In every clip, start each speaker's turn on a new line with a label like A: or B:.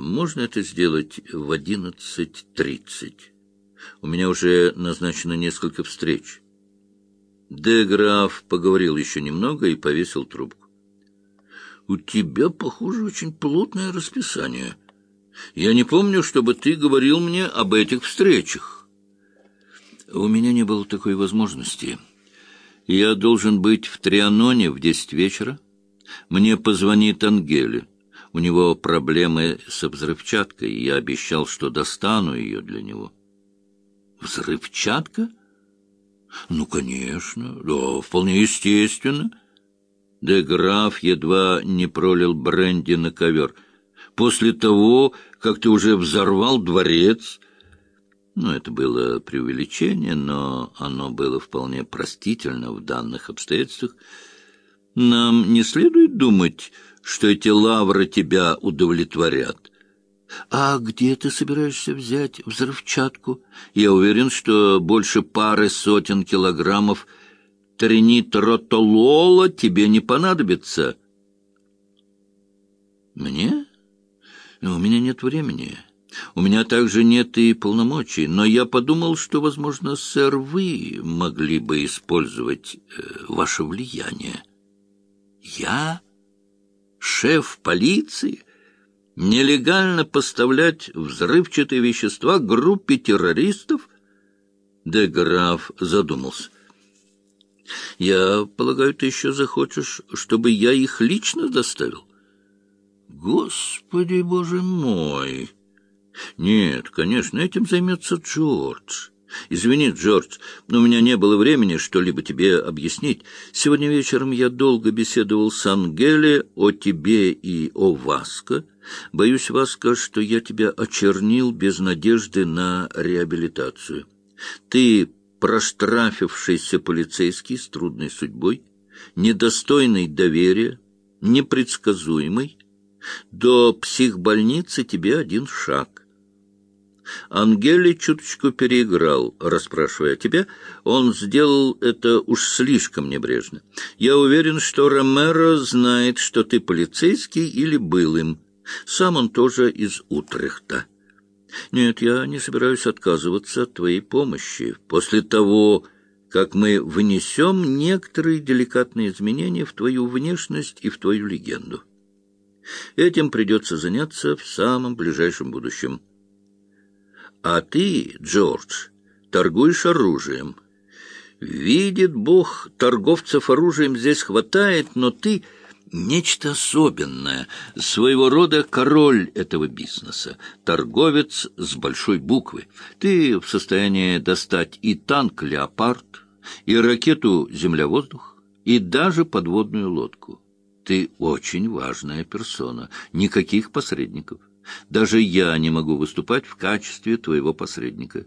A: можно это сделать в одиннадцать тридцать? У меня уже назначено несколько встреч. Де Граф поговорил еще немного и повесил трубку. — У тебя, похоже, очень плотное расписание. Я не помню, чтобы ты говорил мне об этих встречах. У меня не было такой возможности. Я должен быть в Трианоне в десять вечера. Мне позвонит Ангеле. У него проблемы со взрывчаткой, и я обещал, что достану ее для него. Взрывчатка? Ну, конечно, да, вполне естественно. Де граф едва не пролил бренди на ковер. После того, как ты уже взорвал дворец... Ну, это было преувеличение, но оно было вполне простительно в данных обстоятельствах. Нам не следует думать, что эти лавры тебя удовлетворят. А где ты собираешься взять взрывчатку? Я уверен, что больше пары сотен килограммов тринитротолола тебе не понадобится. Мне? У меня нет времени. У меня также нет и полномочий, но я подумал, что, возможно, сэр, вы могли бы использовать э, ваше влияние. Я? Шеф полиции? Нелегально поставлять взрывчатые вещества группе террористов? Де задумался. Я полагаю, ты еще захочешь, чтобы я их лично доставил? Господи, боже мой! Нет, конечно, этим займется Джордж. Извини, Джордж, но у меня не было времени что-либо тебе объяснить. Сегодня вечером я долго беседовал с Ангеле о тебе и о Васко. Боюсь, Васко, что я тебя очернил без надежды на реабилитацию. Ты проштрафившийся полицейский с трудной судьбой, недостойный доверия, непредсказуемый. До психбольницы тебе один шаг. Ангели чуточку переиграл, расспрашивая тебя. Он сделал это уж слишком небрежно. Я уверен, что Ромеро знает, что ты полицейский или был им. Сам он тоже из Утрехта. Нет, я не собираюсь отказываться от твоей помощи. После того, как мы внесем некоторые деликатные изменения в твою внешность и в твою легенду. Этим придется заняться в самом ближайшем будущем. А ты, Джордж, торгуешь оружием. Видит Бог, торговцев оружием здесь хватает, но ты нечто особенное, своего рода король этого бизнеса, торговец с большой буквы. Ты в состоянии достать и танк «Леопард», и ракету «Земля-воздух», и даже подводную лодку. Ты очень важная персона, никаких посредников. Даже я не могу выступать в качестве твоего посредника.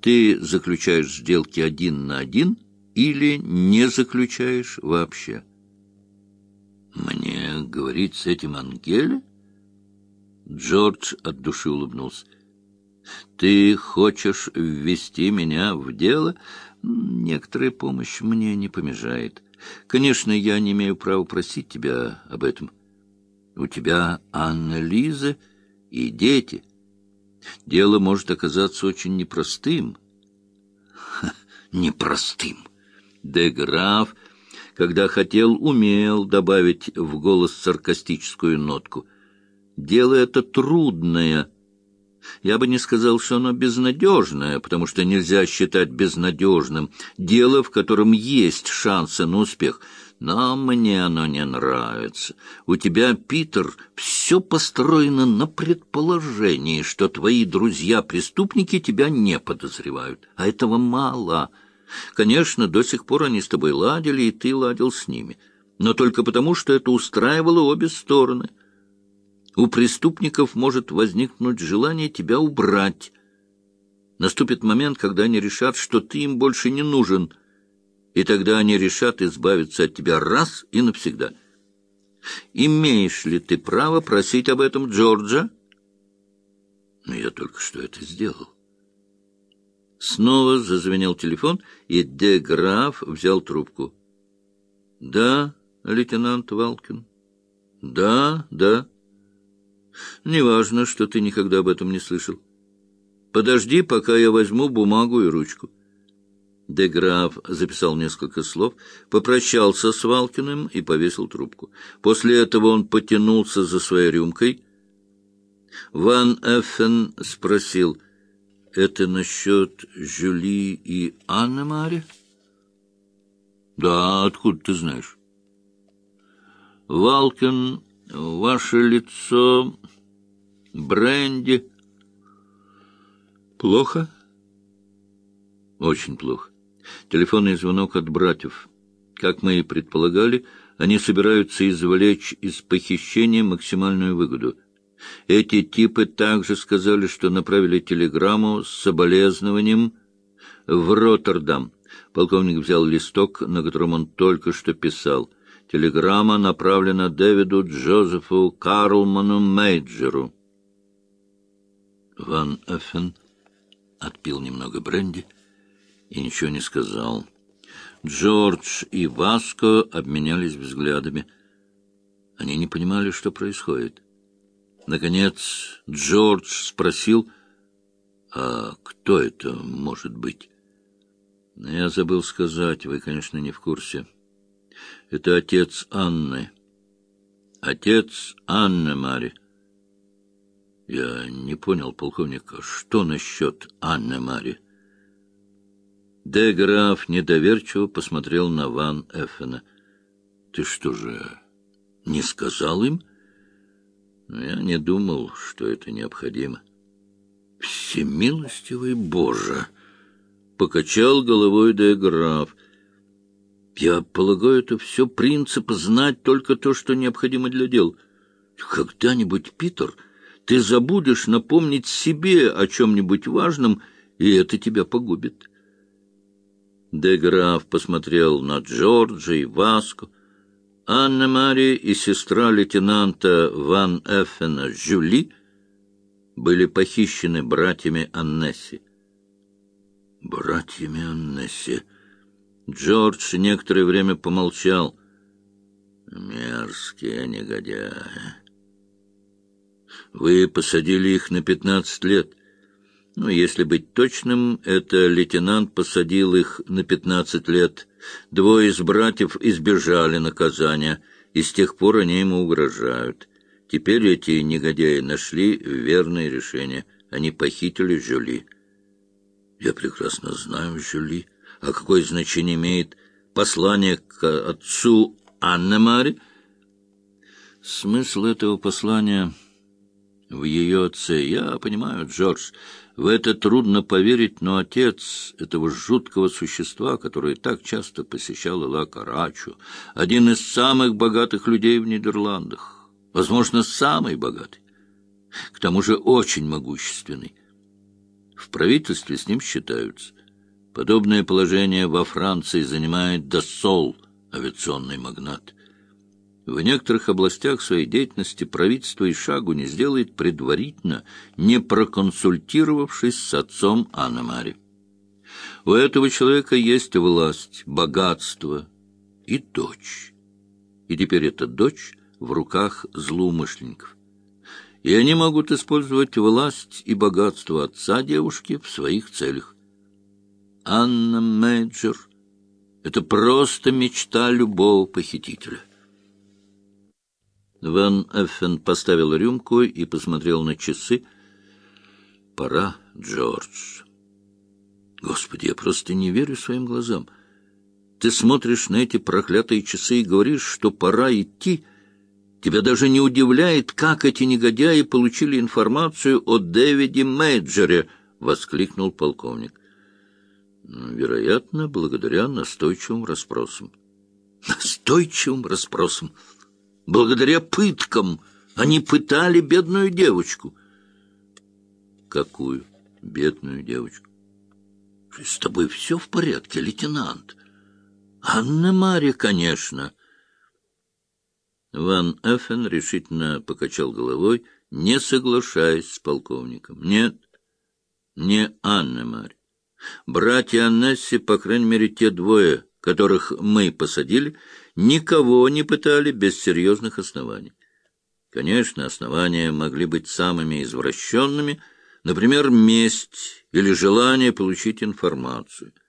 A: Ты заключаешь сделки один на один или не заключаешь вообще. Мне говорить с этим Ангеле? Джордж от души улыбнулся. Ты хочешь ввести меня в дело? Некоторая помощь мне не помешает. Конечно, я не имею права просить тебя об этом. У тебя Анна Лиза и дети. Дело может оказаться очень непростым. Ха, непростым. Де когда хотел, умел добавить в голос саркастическую нотку. Дело это трудное. Я бы не сказал, что оно безнадежное, потому что нельзя считать безнадежным. Дело, в котором есть шансы на успех. Но мне оно не нравится. У тебя, Питер, все построено на предположении, что твои друзья-преступники тебя не подозревают. А этого мало. — Конечно, до сих пор они с тобой ладили, и ты ладил с ними. Но только потому, что это устраивало обе стороны. У преступников может возникнуть желание тебя убрать. Наступит момент, когда они решат, что ты им больше не нужен, и тогда они решат избавиться от тебя раз и навсегда. Имеешь ли ты право просить об этом Джорджа? Но я только что это сделал. Снова зазвенел телефон, и де Граф взял трубку. — Да, лейтенант Валкин. — Да, да. Неважно, что ты никогда об этом не слышал. Подожди, пока я возьму бумагу и ручку. Деграф записал несколько слов, попрощался с Валкиным и повесил трубку. После этого он потянулся за своей рюмкой. Ван Эффен спросил, «Это насчет Жюли и Анны Мари?» «Да, откуда ты знаешь?» «Валкин, ваше лицо, бренди...» «Плохо?» «Очень плохо. Телефонный звонок от братьев. Как мы и предполагали, они собираются извлечь из похищения максимальную выгоду. Эти типы также сказали, что направили телеграмму с соболезнованием в Роттердам. Полковник взял листок, на котором он только что писал. Телеграмма направлена Дэвиду Джозефу Карлману Мейджеру. Ван Эффен отпил немного бренди и ничего не сказал. Джордж и Васко обменялись взглядами. Они не понимали, что происходит. Наконец Джордж спросил, «А кто это может быть?» «Я забыл сказать, вы, конечно, не в курсе. Это отец Анны. Отец Анны Мари». «Я не понял, полковник, что насчет Анны Мари?» Де Граф недоверчиво посмотрел на Ван Эффена. — Ты что же, не сказал им? Ну, — Я не думал, что это необходимо. — Всемилостивый Боже! — покачал головой Де Граф. — Я полагаю, это все принцип знать только то, что необходимо для дел. Когда-нибудь, Питер, ты забудешь напомнить себе о чем-нибудь важном, и это тебя погубит. — Деграф посмотрел на Джорджа и Васку. Анна-Мария и сестра лейтенанта Ван Эффена Жюли были похищены братьями Аннесси. Братьями Аннесси. Джордж некоторое время помолчал. Мерзкие негодяи. Вы посадили их на пятнадцать лет — ну, если быть точным, это лейтенант посадил их на пятнадцать лет. Двое из братьев избежали наказания, и с тех пор они ему угрожают. Теперь эти негодяи нашли верное решение. Они похитили Жюли. Я прекрасно знаю Жюли. А какое значение имеет послание к отцу Анны-Мари? Смысл этого послания в ее отце. Я понимаю, Джордж, в это трудно поверить, но отец этого жуткого существа, которое так часто посещал Ла Карачу, один из самых богатых людей в Нидерландах, возможно, самый богатый, к тому же очень могущественный. В правительстве с ним считаются. Подобное положение во Франции занимает Досол, авиационный магнат. В некоторых областях своей деятельности правительство и шагу не сделает предварительно, не проконсультировавшись с отцом Анна-Мари. У этого человека есть власть, богатство и дочь. И теперь эта дочь в руках злоумышленников. И они могут использовать власть и богатство отца девушки в своих целях. Анна Мэйджер — это просто мечта любого похитителя. Ван Эффен поставил рюмку и посмотрел на часы. «Пора, Джордж». «Господи, я просто не верю своим глазам. Ты смотришь на эти проклятые часы и говоришь, что пора идти. Тебя даже не удивляет, как эти негодяи получили информацию о Дэвиде Мейджере», — воскликнул полковник. «Вероятно, благодаря настойчивым расспросам». «Настойчивым расспросам!» Благодаря пыткам они пытали бедную девочку. Какую бедную девочку? С тобой все в порядке, лейтенант? Анна Мария, конечно. Ван Эффен решительно покачал головой, не соглашаясь с полковником. Нет, не Анна Мария. Братья Аннесси, по крайней мере, те двое, которых мы посадили, никого не пытали без серьезных оснований. Конечно, основания могли быть самыми извращенными, например, месть или желание получить информацию —